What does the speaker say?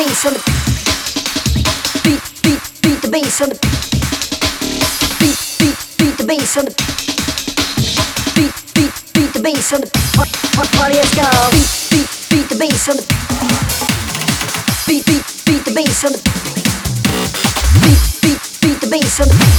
bass on the beat, beat, beat the bass on the beat, beat, beat the bass on the beat, beat, beat the bass on the party, let's go. Beat, beat, beat the bass on the beat, beat, beat the bass on the beat, beat, beat the bass on the